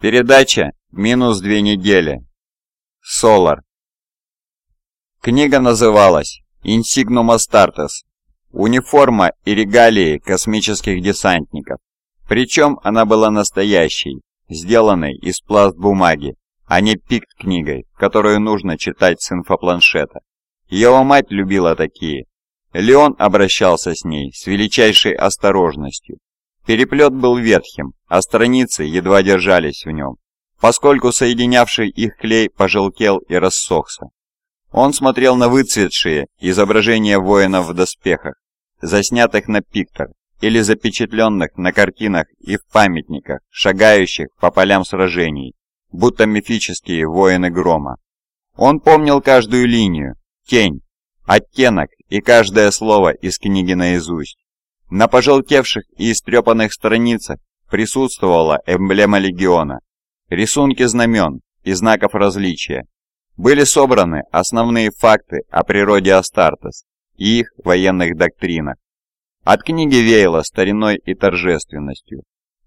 Передача минус две недели. Солар. Книга называлась «Инсигнум Астартес. Униформа и регалии космических десантников». Причем она была настоящей, сделанной из пласт бумаги, а не пикт-книгой, которую нужно читать с инфопланшета. Его мать любила такие. Леон обращался с ней с величайшей осторожностью, Переплет был ветхим, а страницы едва держались в нем, поскольку соединявший их клей пожелтел и рассохся. Он смотрел на выцветшие изображения воинов в доспехах, заснятых на пиктор или запечатленных на картинах и в памятниках, шагающих по полям сражений, будто мифические воины грома. Он помнил каждую линию, тень, оттенок и каждое слово из книги наизусть. На пожелтевших и истрепанных страницах присутствовала эмблема легиона, рисунки знамен и знаков различия. Были собраны основные факты о природе Астартес и их военных доктринах. От книги веяло стариной и торжественностью.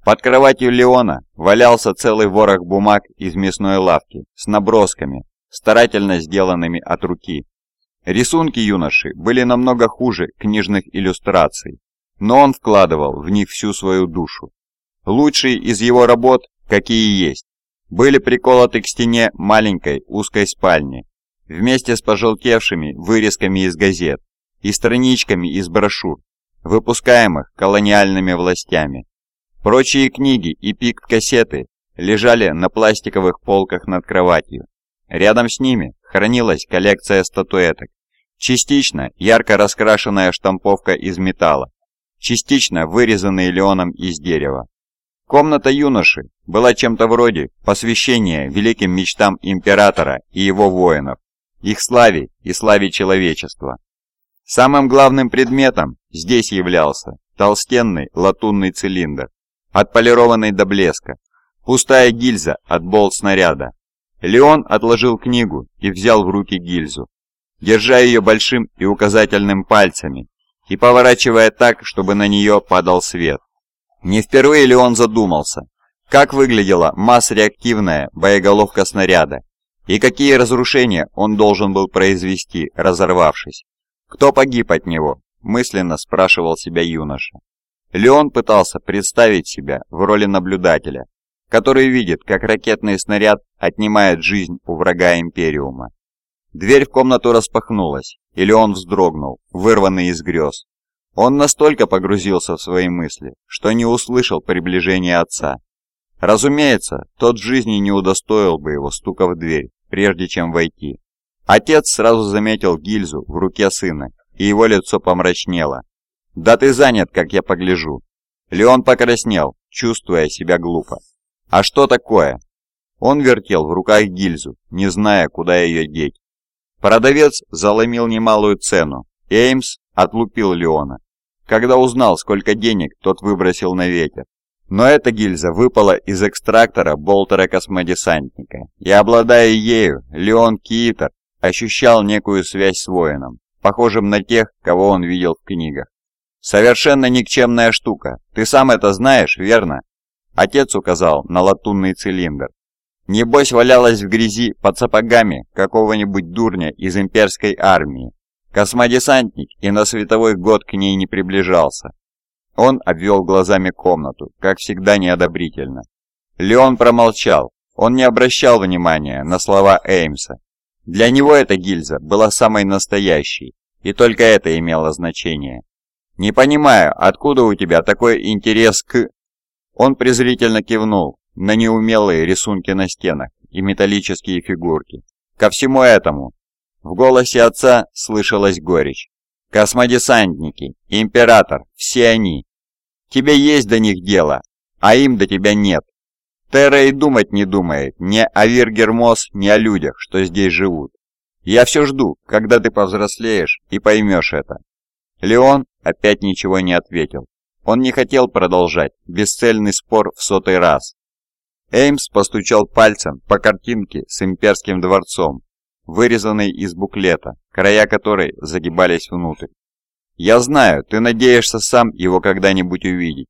Под кроватью Леона валялся целый ворох бумаг из мясной лавки с набросками, старательно сделанными от руки. Рисунки юноши были намного хуже книжных иллюстраций но он вкладывал в них всю свою душу. Лучшие из его работ, какие есть, были приколоты к стене маленькой узкой спальни, вместе с пожелтевшими вырезками из газет и страничками из брошюр, выпускаемых колониальными властями. Прочие книги и пикт-кассеты лежали на пластиковых полках над кроватью. Рядом с ними хранилась коллекция статуэток, частично ярко раскрашенная штамповка из металла, частично вырезанные Леоном из дерева. Комната юноши была чем-то вроде посвящения великим мечтам императора и его воинов, их славе и славе человечества. Самым главным предметом здесь являлся толстенный латунный цилиндр, отполированный до блеска, пустая гильза от болт снаряда. Леон отложил книгу и взял в руки гильзу. Держа ее большим и указательным пальцами, и поворачивая так, чтобы на нее падал свет. Не впервые ли он задумался, как выглядела масс-реактивная боеголовка снаряда и какие разрушения он должен был произвести, разорвавшись. Кто погиб от него, мысленно спрашивал себя юноша. Леон пытался представить себя в роли наблюдателя, который видит, как ракетный снаряд отнимает жизнь у врага Империума. Дверь в комнату распахнулась, и Леон вздрогнул, вырванный из грез. Он настолько погрузился в свои мысли, что не услышал приближения отца. Разумеется, тот в жизни не удостоил бы его стука в дверь, прежде чем войти. Отец сразу заметил гильзу в руке сына, и его лицо помрачнело. «Да ты занят, как я погляжу». Леон покраснел, чувствуя себя глупо. «А что такое?» Он вертел в руках гильзу, не зная, куда ее деть. Продавец заломил немалую цену. Эймс отлупил Леона, когда узнал, сколько денег тот выбросил на ветер. Но эта гильза выпала из экстрактора болтера-космодесантника, и обладая ею, Леон Киитер ощущал некую связь с воином, похожим на тех, кого он видел в книгах. «Совершенно никчемная штука, ты сам это знаешь, верно?» Отец указал на латунный цилиндр. Небось валялась в грязи под сапогами какого-нибудь дурня из имперской армии. Космодесантник и на световой год к ней не приближался. Он обвел глазами комнату, как всегда неодобрительно. Леон промолчал. Он не обращал внимания на слова Эймса. Для него эта гильза была самой настоящей, и только это имело значение. «Не понимаю, откуда у тебя такой интерес к...» Он презрительно кивнул, на неумелые рисунки на стенах и металлические фигурки. Ко всему этому в голосе отца слышалась горечь. «Космодесантники, Император, все они. Тебе есть до них дело, а им до тебя нет. Терра и думать не думает ни о Виргермос, ни о людях, что здесь живут. Я все жду, когда ты повзрослеешь и поймешь это». Леон опять ничего не ответил. Он не хотел продолжать бесцельный спор в сотый раз. Эймс постучал пальцем по картинке с имперским дворцом, вырезанной из буклета, края которой загибались внутрь. «Я знаю, ты надеешься сам его когда-нибудь увидеть.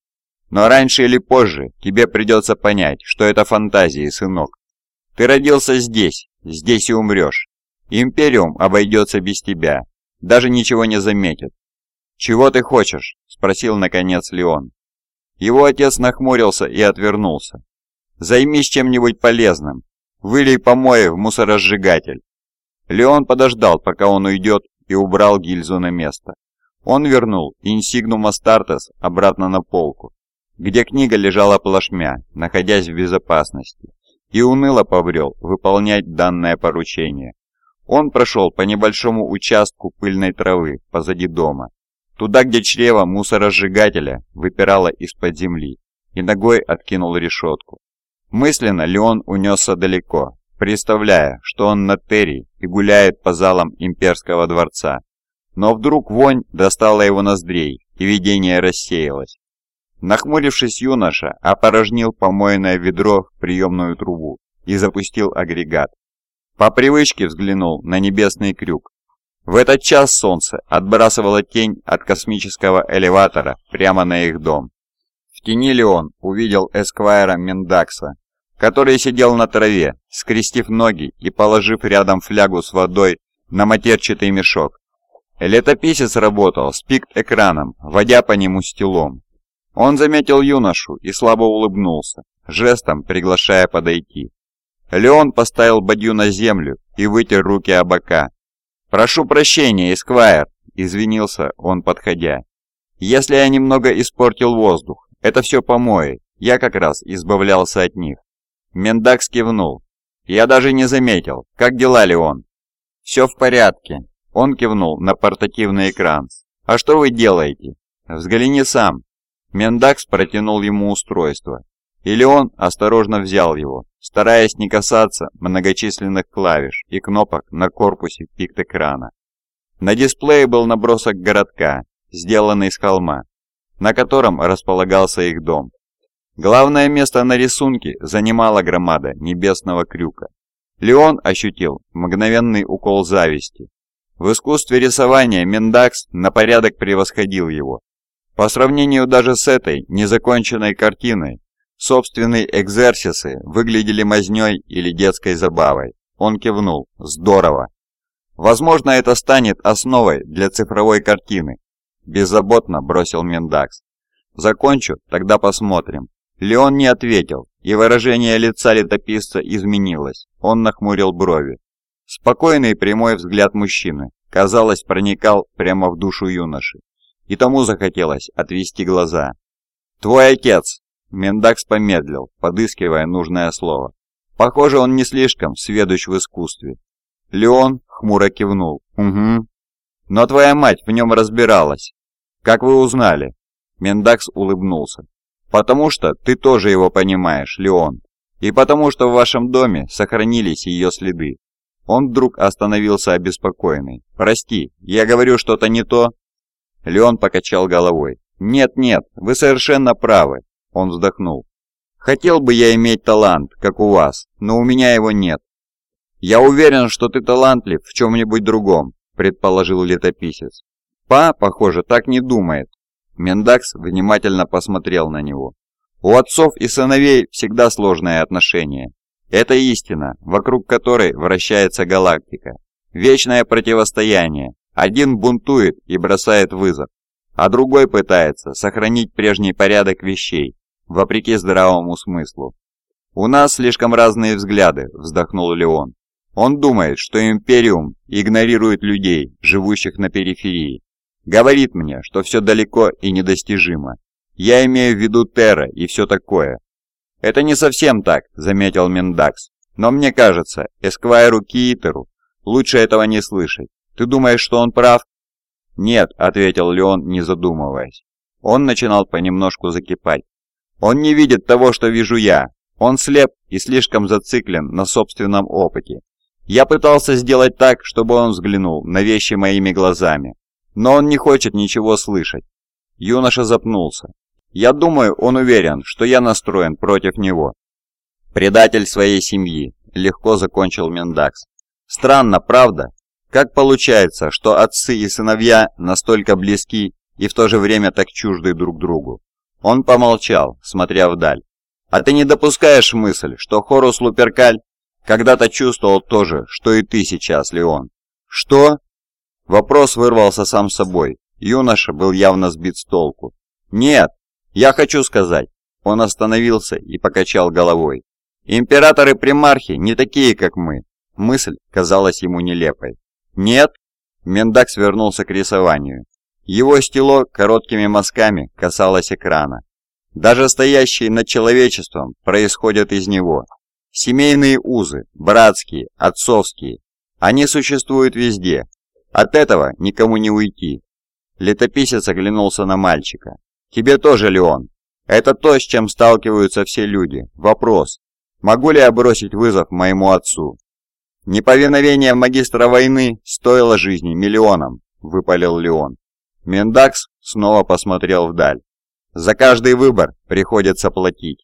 Но раньше или позже тебе придется понять, что это фантазии, сынок. Ты родился здесь, здесь и умрешь. Империум обойдется без тебя, даже ничего не заметит. «Чего ты хочешь?» – спросил наконец Леон. Его отец нахмурился и отвернулся. «Займись чем-нибудь полезным. Вылей помои в мусоросжигатель». Леон подождал, пока он уйдет, и убрал гильзу на место. Он вернул Инсигнум Астартес обратно на полку, где книга лежала плашмя, находясь в безопасности, и уныло побрел выполнять данное поручение. Он прошел по небольшому участку пыльной травы позади дома, туда, где чрево мусоросжигателя выпирало из-под земли, и ногой откинул решетку. Мысленно Леон унесся далеко, представляя, что он на Терри и гуляет по залам имперского дворца. Но вдруг вонь достала его ноздрей, и видение рассеялось. Нахмурившись юноша, опорожнил помойное ведро в приемную трубу и запустил агрегат. По привычке взглянул на небесный крюк. В этот час солнце отбрасывало тень от космического элеватора прямо на их дом. В тени Леон увидел эсквайра Мендакса, который сидел на траве, скрестив ноги и положив рядом флягу с водой на матерчатый мешок. Летописец работал с пикт-экраном, водя по нему стилом. Он заметил юношу и слабо улыбнулся, жестом приглашая подойти. Леон поставил бадью на землю и вытер руки о бока. «Прошу прощения, Эсквайр», — извинился он, подходя. «Если я немного испортил воздух, это все помои, я как раз избавлялся от них». Мендакс кивнул. «Я даже не заметил. Как дела, Леон?» «Все в порядке». Он кивнул на портативный экран. «А что вы делаете?» «Взгляни сам». Мендакс протянул ему устройство. И Леон осторожно взял его, стараясь не касаться многочисленных клавиш и кнопок на корпусе пикт-экрана. На дисплее был набросок городка, сделанный с холма, на котором располагался их дом. Главное место на рисунке занимала громада небесного крюка. Леон ощутил мгновенный укол зависти. В искусстве рисования Мендакс на порядок превосходил его. По сравнению даже с этой незаконченной картиной, собственные экзерсисы выглядели мазнёй или детской забавой. Он кивнул. Здорово. Возможно, это станет основой для цифровой картины. Беззаботно бросил Мендакс. Закончу, тогда посмотрим. Леон не ответил, и выражение лица летописца изменилось. Он нахмурил брови. Спокойный прямой взгляд мужчины, казалось, проникал прямо в душу юноши. И тому захотелось отвести глаза. «Твой отец!» Мендакс помедлил, подыскивая нужное слово. Похоже, он не слишком сведущ в искусстве. Леон хмуро кивнул. «Угу. Но твоя мать в нем разбиралась. Как вы узнали?» Мендакс улыбнулся. Потому что ты тоже его понимаешь, Леон. И потому что в вашем доме сохранились ее следы. Он вдруг остановился обеспокоенный. «Прости, я говорю что-то не то?» Леон покачал головой. «Нет-нет, вы совершенно правы», — он вздохнул. «Хотел бы я иметь талант, как у вас, но у меня его нет». «Я уверен, что ты талантлив в чем-нибудь другом», — предположил летописец. «Па, похоже, так не думает. Мендакс внимательно посмотрел на него. У отцов и сыновей всегда сложные отношения. Это истина, вокруг которой вращается галактика. Вечное противостояние. Один бунтует и бросает вызов, а другой пытается сохранить прежний порядок вещей, вопреки здравому смыслу. «У нас слишком разные взгляды», – вздохнул Леон. «Он думает, что Империум игнорирует людей, живущих на периферии, Говорит мне, что все далеко и недостижимо. Я имею в виду Терра и все такое. Это не совсем так, заметил Мендакс. Но мне кажется, Эсквайру Киитеру лучше этого не слышать. Ты думаешь, что он прав? Нет, ответил Леон, не задумываясь. Он начинал понемножку закипать. Он не видит того, что вижу я. Он слеп и слишком зациклен на собственном опыте. Я пытался сделать так, чтобы он взглянул на вещи моими глазами. Но он не хочет ничего слышать. Юноша запнулся. Я думаю, он уверен, что я настроен против него. Предатель своей семьи, легко закончил Мендакс. Странно, правда? Как получается, что отцы и сыновья настолько близки и в то же время так чужды друг другу? Он помолчал, смотря вдаль. «А ты не допускаешь мысль, что Хорус Луперкаль когда-то чувствовал то же, что и ты сейчас, Леон?» «Что?» Вопрос вырвался сам собой. Юноша был явно сбит с толку. «Нет, я хочу сказать». Он остановился и покачал головой. «Императоры-примархи не такие, как мы». Мысль казалась ему нелепой. «Нет?» Мендак свернулся к рисованию. Его стело короткими мазками касалось экрана. Даже стоящие над человечеством происходят из него. Семейные узы, братские, отцовские. Они существуют везде. От этого никому не уйти. Летописец оглянулся на мальчика. «Тебе тоже, Леон. Это то, с чем сталкиваются все люди. Вопрос. Могу ли я бросить вызов моему отцу?» «Неповиновение магистра войны стоило жизни миллионам», — выпалил Леон. Мендакс снова посмотрел вдаль. «За каждый выбор приходится платить.